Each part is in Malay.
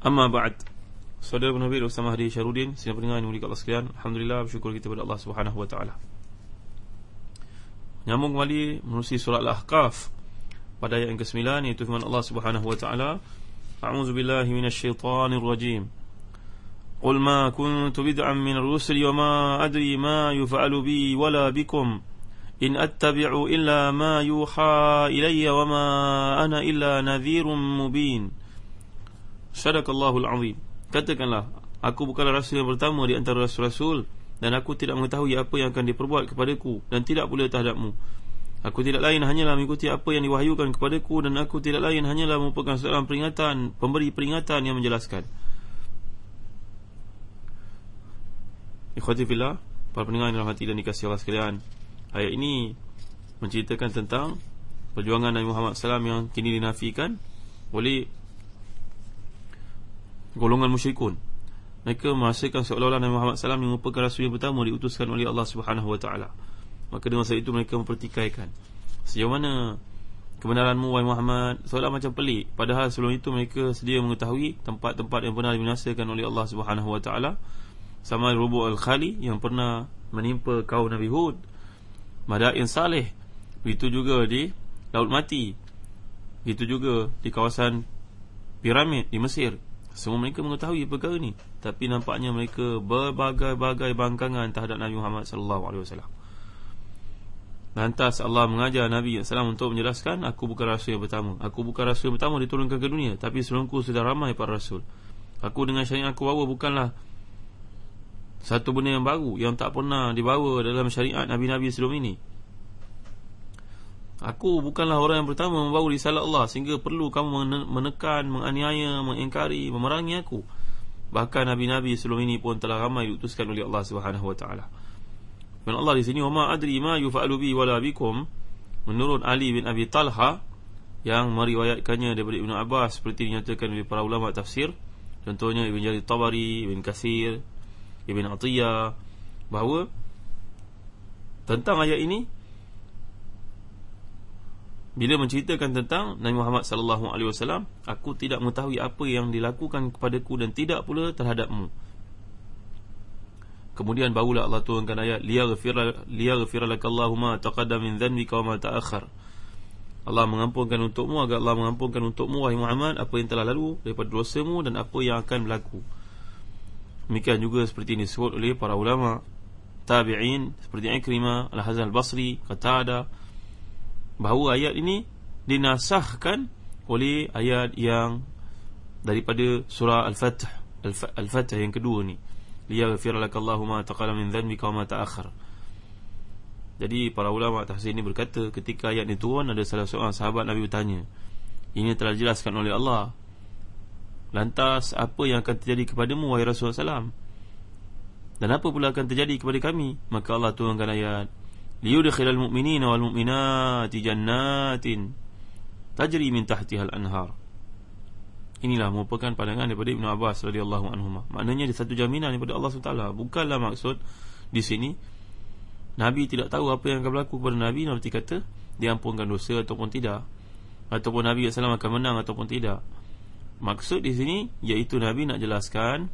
Amma ba'd. Saudara Ibn Habib Ustaz Mahdi Syarudin Sini peringat yang mulia Allah sekalian Alhamdulillah bersyukur kita kepada Allah subhanahu wa ta'ala. Nyambung kembali Menerusi surat Al-Ahqaf Pada ayat yang ke-9 Iaitu firman Allah subhanahu wa ta'ala A'udhu billahi minasyaitanir rajim. Qul ma kuntu bid'an min rusul Wa ma adri ma yufa'alu bi Wala bikum. In attabi'u illa ma yuha ilayya Wa ma ana illa nadhirun mubin. Sadaqallahul Azim. Katakanlah Aku bukanlah rasul yang pertama di antara rasul-rasul Dan aku tidak mengetahui apa yang akan diperbuat kepadaku Dan tidak pula terhadapmu. Aku tidak lain hanyalah mengikuti apa yang diwahyukan kepadaku Dan aku tidak lain hanyalah merupakan seorang peringatan Pemberi peringatan yang menjelaskan. Ikhwatifillah Para pendengar yang dirahmati dan dikasih Allah sekalian Ayat ini Menceritakan tentang Perjuangan Nabi Muhammad SAW yang kini dinafikan Oleh Golongan musyrikun. Mereka merasakan seolah-olah Nabi Muhammad SAW Yang merupakan rasul yang pertama diutuskan oleh Allah Subhanahu SWT Maka dengan saat itu mereka mempertikaikan. Sejauh mana Kebenaranmu wahai Muhammad Seolah macam pelik. Padahal sebelum itu mereka sedia mengetahui Tempat-tempat yang benar dibinasakan oleh Allah Subhanahu SWT sama Rubu Al-Khali yang pernah menimpa kaum Nabi Hud. Madain Saleh Begitu juga di Laut Mati. Begitu juga di kawasan Piramid di Mesir Semua mereka mengetahui perkara ini Tapi nampaknya mereka berbagai-bagai bangkangan terhadap Nabi Muhammad SAW Lantas Allah mengajar Nabi SAW untuk menjelaskan Aku bukan rasul yang pertama. Aku bukan rasul yang pertama diturunkan ke dunia Tapi sebelumku sudah ramai para rasul. Aku dengan syariat aku bawa bukanlah satu benda yang baru Yang tak pernah dibawa dalam syariat Nabi-Nabi sebelum ini Aku bukanlah orang yang pertama membawa risalah Allah Sehingga perlu kamu menekan, menganiaya, mengingkari, memerangi aku. Bahkan Nabi-Nabi sebelum ini pun telah ramai diutuskan oleh Allah SWT Dan Allah di sini Wama adri ma yufa'alu bi wala bikum. Menurut Ali bin Abi Talha Yang meriwayatkannya daripada Ibn Abbas Seperti dinyatakan oleh para ulama tafsir Contohnya Ibn Jari Tabari, Ibn Kasir Ibn Atiyah bahawa tentang ayat ini bila menceritakan tentang Nabi Muhammad sallallahu alaihi wasallam aku tidak mengetahui apa yang dilakukan kepadaku dan tidak pula terhadapmu. Kemudian barulah Allah turunkan ayat liyaghfir liyaghfir lakallahu ma taqaddama min dhanbika wa ma ta'akhkhar. Allah mengampunkan untukmu agar Allah mengampunkan untukmu wahai Muhammad apa yang telah lalu daripada dosamu dan apa yang akan berlaku. Demikian juga seperti ini disebut oleh para ulama. Tabi'in seperti Ikrimah, Al-Hazan Al-Basri, Qatada bahawa ayat ini dinasahkan oleh ayat yang daripada surah Al-Fath Al-Fath yang kedua ni. Liyaghfir lakallahu ma taqala min dhanbika wa ma ta'akhkhar. Jadi para ulama tafsir ini berkata ketika ayat ini turun ada salah seorang sahabat Nabi bertanya ini telah dijelaskan oleh Allah. Lantas apa yang akan terjadi kepadamu wahai Rasulullah SAW Dan apa pula akan terjadi kepada kami? Maka Allah turunkan ayat Wal mu'minati jannatin Tajri min tahtihal anhar. Inilah merupakan pandangan daripada Ibn Abbas radhiyallahu anhu. Maknanya ada satu jaminan daripada Allah SWT Bukanlah maksud di sini Nabi tidak tahu apa yang akan berlaku kepada Nabi Nabi kata diampunkan dosa ataupun tidak. Ataupun Nabi SAW akan menang ataupun tidak. Maksud di sini iaitu Nabi nak jelaskan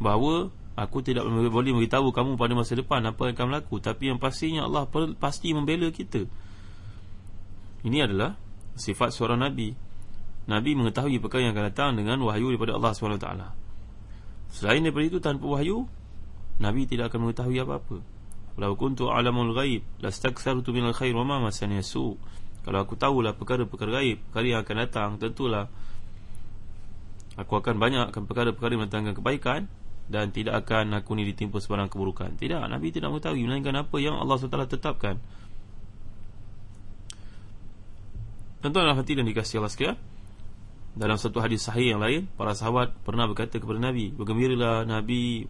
bahawa aku tidak boleh beritahu kamu pada masa depan apa yang akan berlaku. Tapi yang pastinya Allah pasti membela kita. Ini adalah sifat seorang nabi. Nabi mengetahui perkara yang akan datang dengan wahyu daripada Allah SWT Selain daripada itu tanpa wahyu Nabi tidak akan mengetahui apa-apa. Walau kuntu alamul ghaib Lastaksartu minal khair wa ma masani su Kalau aku tahulah perkara-perkara gaib Perkara yang akan datang tentulah Aku akan banyak akan perkara-perkara yang mendatangkan kebaikan Dan tidak akan aku ni ditimpa sebarang keburukan. Tidak, Nabi tidak mengetahui. Melainkan apa yang Allah SWT tetapkan. Tentulah hati dan dikasih Allah sekalian dalam satu hadis sahih yang lain Para sahabat pernah berkata kepada Nabi Bergembiralah Nabi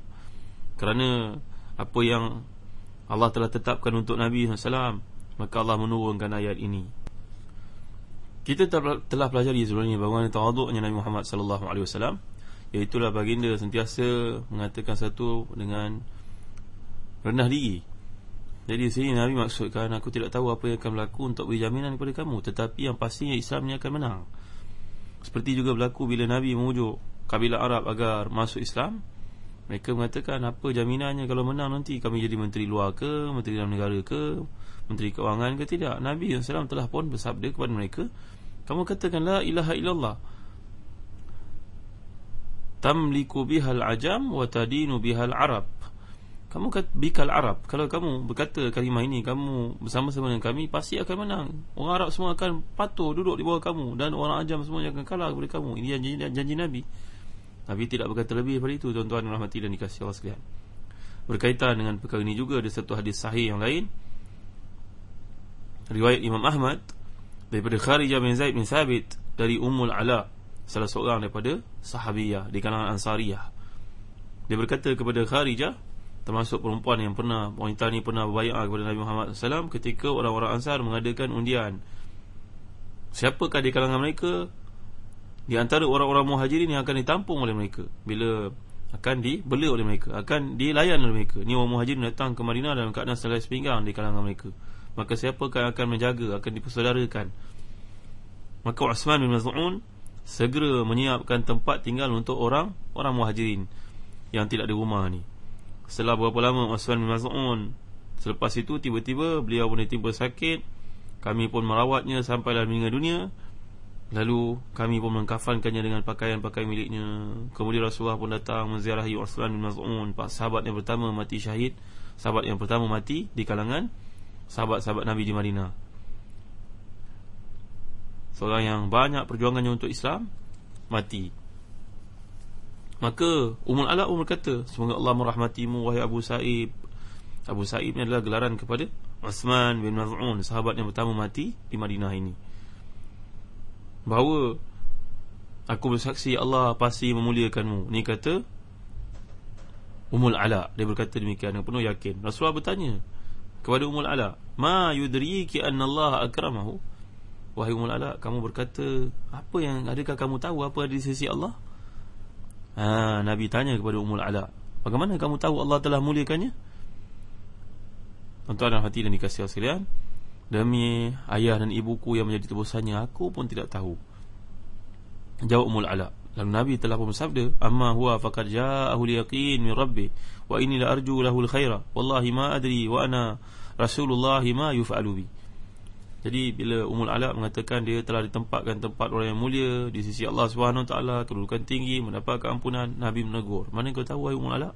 Kerana Apa yang Allah telah tetapkan untuk Nabi SAW Maka Allah menurunkan ayat ini. Kita telah pelajari sebelumnya Bagaimana tawaduknya Nabi Muhammad SAW Iaitulah baginda sentiasa Mengatakan satu dengan Rendah diri. Jadi di sini Nabi maksudkan Aku tidak tahu apa yang akan berlaku Untuk beri jaminan kepada kamu Tetapi yang pastinya Islam ini akan menang. Seperti juga berlaku bila Nabi memujuk kabilah Arab agar masuk Islam Mereka mengatakan apa jaminannya? Kalau menang nanti kami jadi menteri luar ke Menteri dalam negara ke Menteri keuangan ke? Tidak. Nabi SAW telah pun bersabda kepada mereka Kamu katakan la ilaha illallah Tamliku bihal ajam wa tadinu bihal arab. Kamu kata bikal Arab. Kalau kamu berkata kalimah ini Kamu bersama-sama dengan kami Pasti akan menang. Orang Arab semua akan patuh duduk di bawah kamu Dan orang Ajam semua akan kalah kepada kamu. Ini janji, janji Nabi. Nabi tidak berkata lebih daripada itu. Tuan-tuan rahmati dan dikasih Allah sekalian. Berkaitan dengan perkara ini juga Ada satu hadis sahih yang lain. Riwayat Imam Ahmad Daripada Kharijah bin Zaid bin Sabit Dari Ummul Ala Salah seorang daripada sahabiyah Di kalangan Ansariyah. Dia berkata kepada Kharijah termasuk perempuan yang pernah wanita ni pernah berbayar kepada Nabi Muhammad SAW ketika orang-orang Ansar mengadakan undian. Siapakah di kalangan mereka? Di antara orang-orang muhajirin yang akan ditampung oleh mereka. Bila akan dibeli oleh mereka akan dilayan oleh mereka. Ni orang muhajirin datang ke Madinah dalam keadaan selai sepinggang di kalangan mereka. Maka siapakah akan menjaga akan dipersaudarakan? Maka Uthman bin Maz'un segera menyiapkan tempat tinggal untuk orang orang muhajirin yang tidak ada rumah ni. Setelah berapa lama Osman bin Maz'un? Selepas itu tiba-tiba beliau pun tiba sakit. Kami pun merawatnya sampai dalam meninggal dunia. Lalu kami pun mengkafankannya dengan pakaian-pakaian miliknya. Kemudian Rasulullah pun datang menziarahi Osman bin Maz'un. Pak sahabat yang pertama mati syahid. Sahabat yang pertama mati di kalangan Sahabat-sahabat Nabi di Madinah Seorang yang banyak perjuangannya untuk Islam Mati. Maka Umul Ala Umul kata Semoga Allah merahmatimu Wahai Abu Sa'ib. Abu Sa'ib ni adalah gelaran kepada Osman bin Maz'un Sahabat yang pertama mati Di Madinah ini. Bahawa Aku bersaksi Allah pasti memuliakanmu. Ni kata Umul Ala Dia berkata demikian Yang penuh yakin. Rasulullah bertanya Kepada Umul Ala Ma yudriki anna Allah akramahu Wahai Umul Ala Kamu berkata Apa yang adakah kamu tahu Apa ada di sisi Allah? Ha, Nabi tanya kepada Ummul Ala Bagaimana kamu tahu Allah telah muliakannya? Tuan-tuan dan hati dan dikasih sekalian Demi ayah dan ibuku yang menjadi tebusannya Aku pun tidak tahu. Jawab Ummul Ala Lalu Nabi telah pun bersabda Amma huwa faqad ja'ahu liyaqin min Rabbi Wa inni la arju lahu al-khaira Wallahi ma adri wa ana Rasulullah ma yuf'alu bi jadi bila Umul Ala mengatakan dia telah ditempatkan tempat orang yang mulia di sisi Allah Subhanahu taala, kedudukan tinggi, mendapat keampunan, Nabi menegur. Mana kau tahu wahai Umul Ala?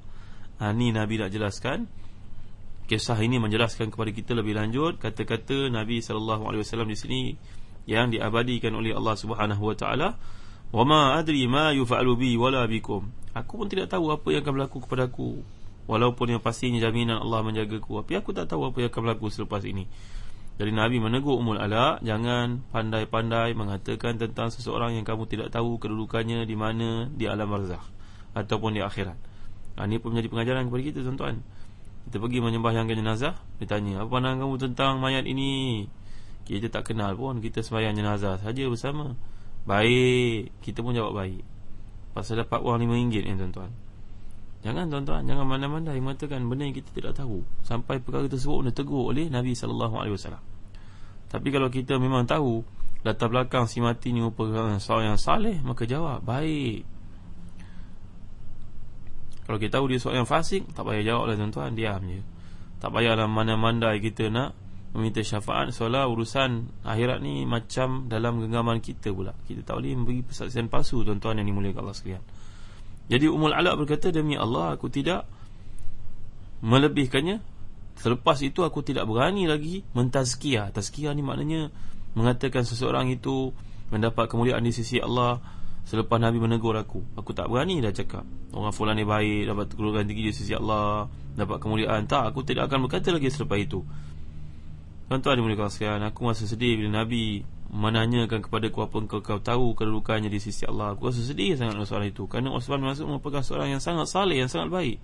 Ha ni Nabi nak jelaskan. Kisah ini menjelaskan kepada kita lebih lanjut kata-kata Nabi sallallahu alaihi wasallam di sini yang diabadikan oleh Allah Subhanahu wa taala. Wa ma adri ma yuf'alu bi wala bikum. Aku pun tidak tahu apa yang akan berlaku kepada aku. Walaupun yang pastinya jaminan Allah menjagaku, tapi aku tak tahu apa yang akan berlaku selepas ini. Jadi Nabi menegur Ummul Ala Jangan pandai-pandai mengatakan tentang seseorang yang kamu tidak tahu kedudukannya di mana di alam barzakh Ataupun di akhirat. Ha, Ini pun menjadi pengajaran kepada kita tuan-tuan. Kita pergi menyembah yang jenazah Ditanya, apa pandangan kamu tentang mayat ini? Kita tak kenal pun Kita sembahyang jenazah saja bersama. Baik, kita pun jawab baik. Pasal dapat wang RM5 ni tuan-tuan Jangan tuan-tuan Jangan mana-mana yang mengatakan Benda yang kita tidak tahu. Sampai perkara tersebut Ditegur oleh Nabi SAW Tapi kalau kita memang tahu Latar belakang si mati ni Merupakan seorang yang saleh Maka jawab Baik. Kalau kita tahu dia seorang yang fasik Tak payah jawab lah tuan-tuan Diam je. Tak payahlah mana-mana kita nak meminta syafaat seolah urusan akhirat ni macam dalam genggaman kita pula. Kita tak boleh memberi persaksian palsu tuan-tuan yang dimuliakan Allah sekalian jadi Ummul Ala berkata demi Allah aku tidak melebihkannya. Selepas itu aku tidak berani lagi mentazkiyah. Tazkiyah ni maknanya mengatakan seseorang itu mendapat kemuliaan di sisi Allah selepas Nabi menegur aku. Aku tak berani dah cakap. Orang fulan ni baik dapat kedudukan tinggi di sisi Allah dapat kemuliaan. Tak aku tidak akan berkata lagi selepas itu. Tuan-tuan dimuliakan sekalian Aku rasa sedih bila Nabi Menanyakan kepada ku apa engkau kau tahu Kedudukannya di sisi Allah. Aku rasa sedih sangat dengan soalan itu. Kerana Osman bin Mas'ud merupakan seorang yang sangat saleh Yang sangat baik.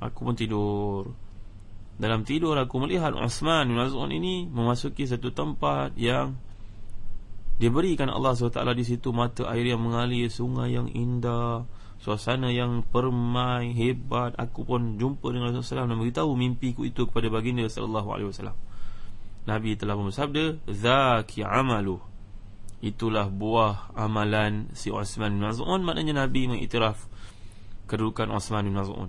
Aku pun tidur. Dalam tidur aku melihat Osman bin Mas'ud ini Memasuki satu tempat yang Diberikan Allah SWT di situ Mata air yang mengalir Sungai yang indah Suasana yang permai Hebat. Aku pun jumpa dengan Rasulullah SAW Dan beritahu mimpiku itu kepada baginda Sallallahu alaihi wasallam Nabi telah bersabda Zaki amalu Itulah buah amalan si Osman bin Maz'un. Maknanya Nabi mengiktiraf Kedudukan Osman bin Maz'un.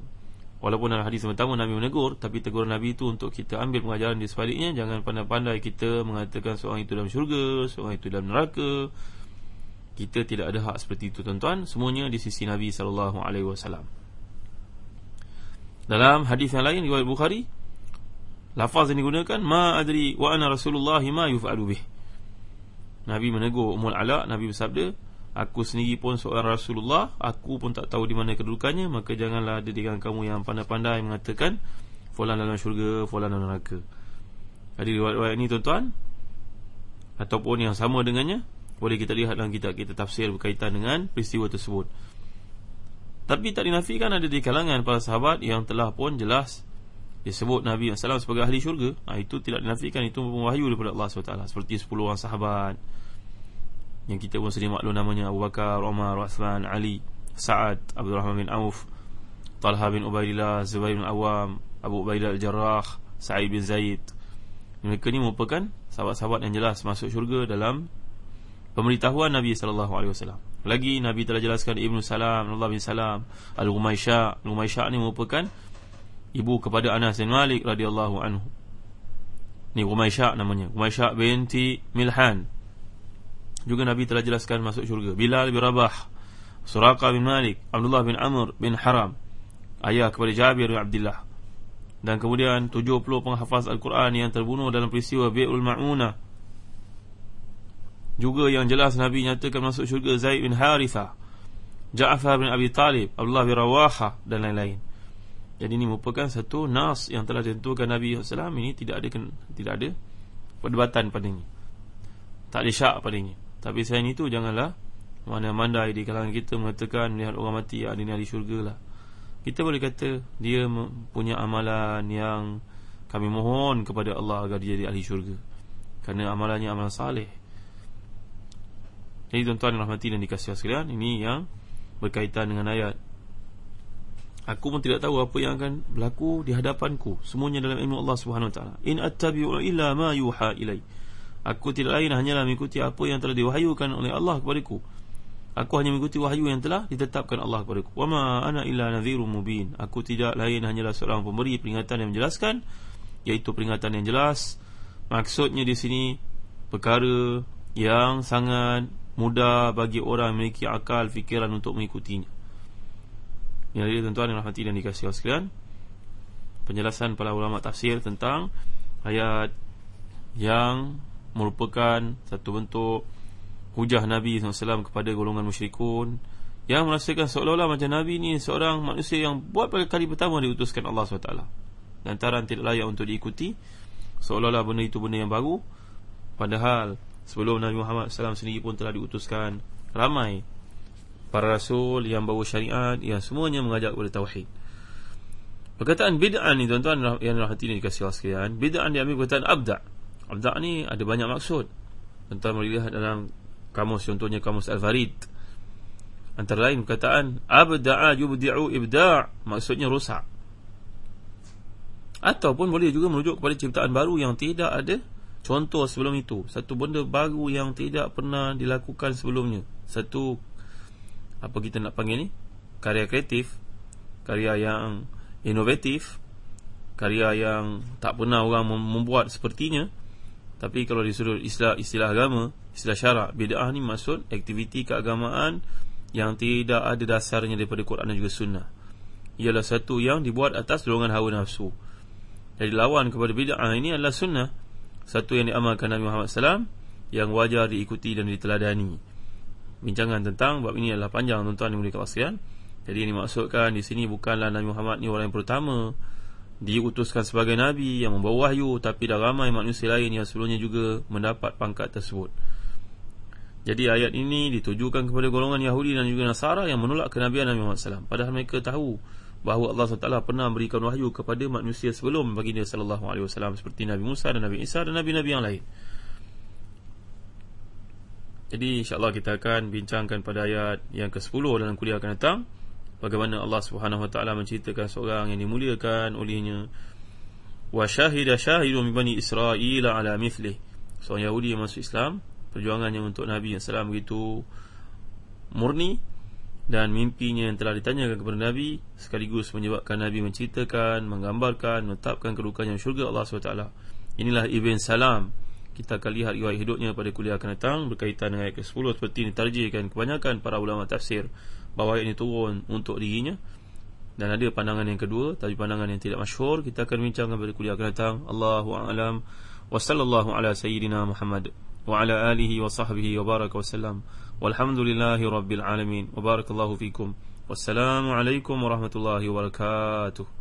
Walaupun dalam hadis pertama Nabi menegur Tapi teguran Nabi itu untuk kita ambil pengajaran di sebaliknya. Jangan pandai-pandai kita mengatakan seorang itu dalam syurga Seorang itu dalam neraka. Kita tidak ada hak seperti itu tuan-tuan. Semuanya di sisi Nabi SAW Dalam hadis yang lain Riwayat Bukhari Lafaz yang digunakan Ma adri wa ana rasulullah ma yuf'alu bih. Nabi menegur Ummul Ala Nabi bersabda Aku sendiri pun seorang Rasulullah Aku pun tak tahu di mana kedudukannya Maka janganlah ada di kamu yang pandai-pandai Mengatakan Fulan dalam syurga Fulan dalam neraka Jadi riwayat-riwayat ini tuan-tuan Ataupun yang sama dengannya Boleh kita lihat dalam kitab kita tafsir Berkaitan dengan peristiwa tersebut. Tapi tak dinafikan ada di kalangan para sahabat Yang telah pun jelas disebut Nabi SAW sebagai ahli syurga. Ha, Itu tidak dinafikan Itu wahyu daripada Allah SWT. Seperti 10 orang sahabat. Yang kita pun sendiri maklum namanya Abu Bakar, Umar, Uthman, Ali Sa'ad, Abdul Rahman bin Auf Talha bin Ubaidillah, Zubair bin Awam Abu Ubaidah Al-Jarrah Sa'id bin Zaid. Mereka ni merupakan sahabat-sahabat yang jelas Masuk syurga dalam Pemberitahuan Nabi SAW Lagi Nabi telah jelaskan Ibn Salam, Allah bin Salam Al-Umaysyah Al-Umaysyah ni merupakan ibu kepada Anas bin Malik radhiyallahu anhu. Ni Umaysyah namanya. Umaysyah binti Milhan. Juga Nabi telah jelaskan masuk syurga. Bilal bin Rabah, Suraqa bin Malik, Abdullah bin Amr bin Haram, ayah kepada Jabir bin Abdullah. Dan kemudian 70 penghafaz Al-Quran yang terbunuh dalam peristiwa Bi'ul Ma'unah. Juga yang jelas Nabi nyatakan masuk syurga Zaid bin Harithah, Ja'far bin Abi Talib, Abdullah bin Rawaha dan lain-lain. Jadi ini merupakan satu nas yang telah ditentukan Nabi SAW ini tidak ada tidak ada perdebatan padanya. Tak ada syak padanya. Tapi selain itu janganlah mana-mandai di kalangan kita mengatakan melihat orang mati ada di ahli syurga lah. Kita boleh kata dia punya amalan yang kami mohon kepada Allah agar dia jadi ahli syurga. Kerana amalannya amalan saleh. Jadi tuan-tuan rahmati dan dikasihi sekalian, ini yang berkaitan dengan ayat Aku pun tidak tahu apa yang akan berlaku di hadapanku. Semuanya dalam ilmu Allah Subhanahu Wa Taala. In attabi'u illa ma yuha ilai. Aku tidak lain hanyalah mengikuti apa yang telah diwahyukan oleh Allah kepadaku. Aku hanya mengikuti wahyu yang telah ditetapkan Allah kepadaku. Wa ma ana illa nadhirun mubin. Aku tidak lain hanyalah seorang pemberi peringatan yang menjelaskan yaitu peringatan yang jelas. Maksudnya di sini perkara yang sangat mudah bagi orang memiliki akal fikiran untuk mengikutinya. Yang dia tuan-tuan yang rahmati dan dikasihi Allah sekalian Penjelasan para ulama tafsir tentang Ayat Yang merupakan Satu bentuk Hujah Nabi SAW kepada golongan musyrikun Yang merasakan seolah-olah macam Nabi ni Seorang manusia yang buat pada kali pertama Diutuskan Allah SWT. Lantaran tidak layak untuk diikuti Seolah-olah benda itu benda yang baru. Padahal Sebelum Nabi Muhammad SAW sendiri pun telah diutuskan Ramai para rasul yang bawa syariat yang semuanya mengajak kepada tauhid. Perkataan bid'ah ni tuan-tuan yang rahmati ni dikasih Allah sekalian, bid'ah diambil perkataan abda'. Abda' ni ada banyak maksud. Tuan-tuan boleh lihat dalam kamus contohnya kamus Al-Farid. Antara lain perkataan abda'a yubdi'u ibda' maksudnya rosak. Ataupun boleh juga merujuk kepada ciptaan baru yang tidak ada contoh sebelum itu. Satu benda baru yang tidak pernah dilakukan sebelumnya. Satu apa kita nak panggil ni? Karya kreatif karya yang inovatif karya yang tak pernah orang membuat sepertinya. Tapi kalau disuruh istilah istilah agama istilah syarak bid'ah ni maksud aktiviti keagamaan yang tidak ada dasarnya daripada Quran dan juga sunnah. Ialah satu yang dibuat atas dorongan hawa nafsu. Jadi lawan kepada bid'ah ini adalah sunnah. Satu yang diamalkan Nabi Muhammad SAW yang wajar diikuti dan diteladani bincangan tentang bab ini adalah panjang tuan-tuan yang mulia jadi ini maksudkan di sini bukanlah Nabi Muhammad ni orang yang pertama diutuskan sebagai Nabi yang membawa wahyu Tapi dah ramai manusia lain yang sebelumnya juga mendapat pangkat tersebut. Jadi ayat ini ditujukan kepada golongan Yahudi dan juga Nasara Yang menolak kenabian Nabi Muhammad SAW Padahal mereka tahu bahawa Allah SWT pernah memberikan wahyu kepada manusia sebelum baginda SAW Seperti Nabi Musa dan Nabi Isa dan Nabi-Nabi yang lain Jadi insyaAllah kita akan bincangkan pada ayat yang ke-10 dalam kuliah akan datang. Bagaimana Allah Subhanahu wa taala menceritakan seorang yang dimuliakan olehnya. Syahidun min bani Israil ala mithli seorang Yahudi yang masuk Islam perjuangannya untuk Nabi yang salam begitu murni dan mimpinya yang telah ditanyakan kepada Nabi sekaligus menyebabkan Nabi menceritakan, menggambarkan, menetapkan kedudukannya syurga Allah SWT inilah Ibn Salam kita akan lihat riwayat hidupnya pada kuliah akan datang berkaitan dengan ayat ke-10 seperti ditarjihkan kebanyakan para ulama tafsir bahawa ayat ini turun untuk dirinya. Dan ada pandangan yang kedua tapi pandangan yang tidak masyhur kita akan bincangkan pada kuliah akan datang. Allahu a'lam. Wa sallallahu ala sayyidina Muhammad wa ala alihi wa sahbihi wa baraka wasallam walhamdulillahi rabbil alamin. Wa barakallahu fikum. Wassalamu alaikum warahmatullahi wabarakatuh